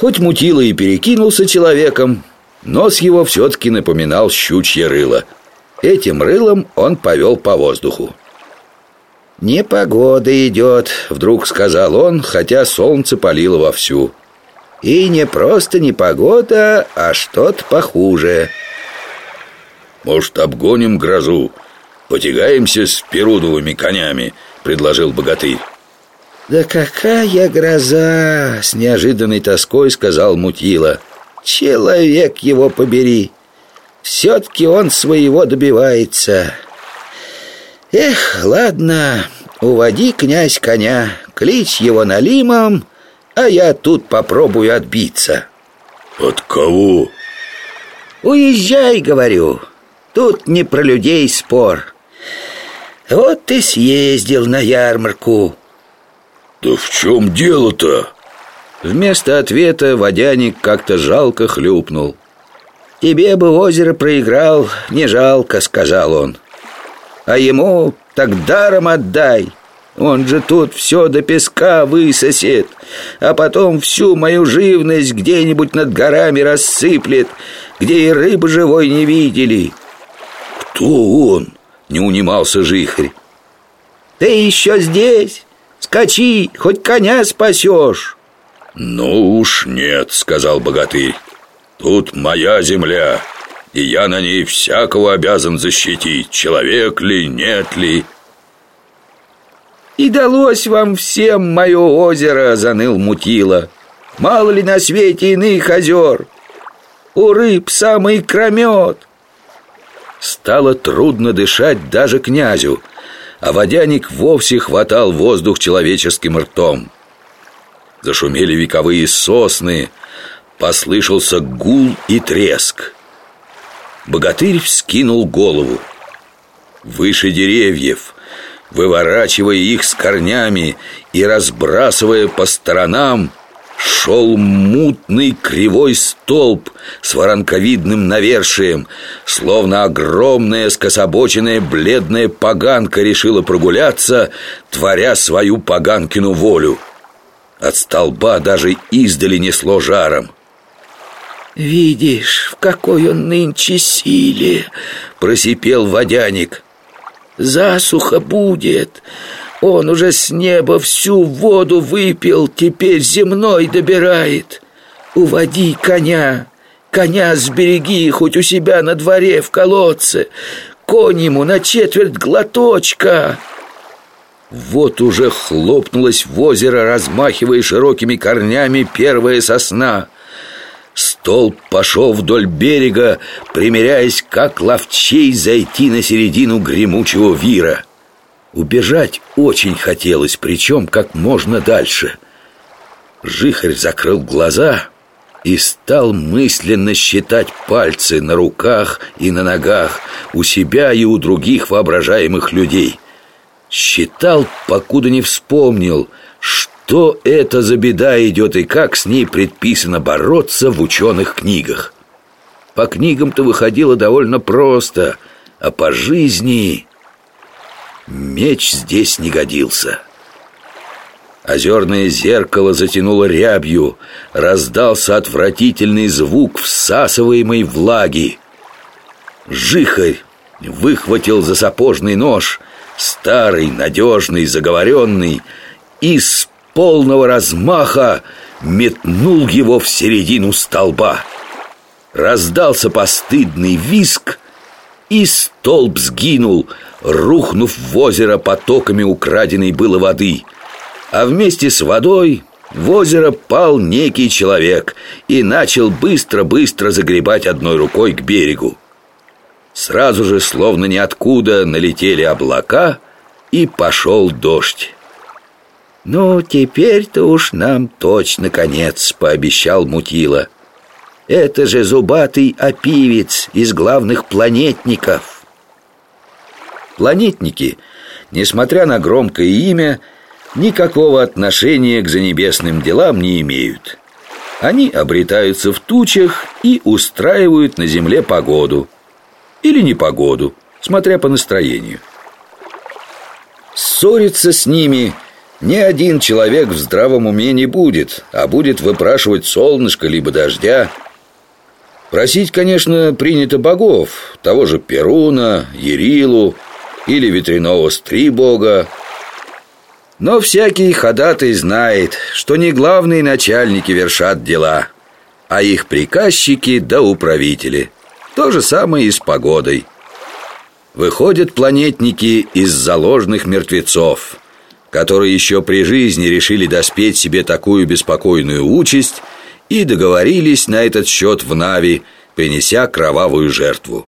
Хоть Мутила и перекинулся человеком, нос его все-таки напоминал щучье рыло. Этим рылом он повел по воздуху. «Непогода идет», — вдруг сказал он, хотя солнце палило вовсю. «И не просто непогода, а что-то похуже». «Может, обгоним грозу, потягаемся с перудовыми конями», — предложил богатырь. «Да какая гроза!» — с неожиданной тоской сказал Мутила. «Человек его побери! Все-таки он своего добивается!» Эх, ладно, уводи, князь, коня, клич его налимом, а я тут попробую отбиться. От кого? Уезжай, говорю. Тут не про людей спор. Вот ты съездил на ярмарку. Да в чем дело-то? Вместо ответа водяник как-то жалко хлюпнул. «Тебе бы озеро проиграл, не жалко», — сказал он а ему так даром отдай. Он же тут все до песка высосет, а потом всю мою живность где-нибудь над горами рассыплет, где и рыбы живой не видели». «Кто он?» — не унимался жихрь. «Ты еще здесь? Скачи, хоть коня спасешь!» «Ну уж нет», — сказал богатырь. «Тут моя земля, и я на ней всякого обязан защитить, человек ли, нет ли». «И далось вам всем мое озеро», — заныл Мутила. «Мало ли на свете иных озер? У рыб самый кромет». Стало трудно дышать даже князю, а водяник вовсе хватал воздух человеческим ртом. Зашумели вековые сосны, послышался гул и треск. Богатырь вскинул голову. Выше деревьев, выворачивая их с корнями и разбрасывая по сторонам, шел мутный кривой столб с воронковидным навершием, словно огромная скособоченная бледная поганка решила прогуляться, творя свою поганкину волю. От столба даже издали несло жаром. «Видишь, в какой он нынче силе!» — просипел водяник. «Засуха будет! Он уже с неба всю воду выпил, теперь земной добирает! Уводи коня! Коня сбереги хоть у себя на дворе в колодце! Конь ему на четверть глоточка!» Вот уже хлопнулась в озеро, размахивая широкими корнями первая сосна — Столб пошел вдоль берега, примеряясь, как ловчей зайти на середину гремучего вира. Убежать очень хотелось, причем как можно дальше. Жихарь закрыл глаза и стал мысленно считать пальцы на руках и на ногах у себя и у других воображаемых людей. Считал, покуда не вспомнил, что это за беда идет и как с ней предписано бороться в ученых книгах. По книгам-то выходило довольно просто, а по жизни меч здесь не годился. Озерное зеркало затянуло рябью, раздался отвратительный звук всасываемой влаги. Жихарь выхватил за сапожный нож, старый, надежный, заговоренный, и с полного размаха метнул его в середину столба. Раздался постыдный виск, и столб сгинул, рухнув в озеро потоками украденной было воды. А вместе с водой в озеро пал некий человек и начал быстро-быстро загребать одной рукой к берегу. Сразу же, словно ниоткуда, налетели облака, и пошел дождь. «Ну, теперь-то уж нам точно конец», — пообещал Мутила. «Это же зубатый опивец из главных планетников». Планетники, несмотря на громкое имя, никакого отношения к занебесным делам не имеют. Они обретаются в тучах и устраивают на Земле погоду. Или непогоду, смотря по настроению. Ссориться с ними – Ни один человек в здравом уме не будет, а будет выпрашивать солнышко либо дождя. Просить, конечно, принято богов, того же Перуна, Ерилу или ветряного Стрибога. Но всякий ходатай знает, что не главные начальники вершат дела, а их приказчики да управители. То же самое и с погодой. Выходят планетники из заложных мертвецов – которые еще при жизни решили доспеть себе такую беспокойную участь и договорились на этот счет в Нави, принеся кровавую жертву.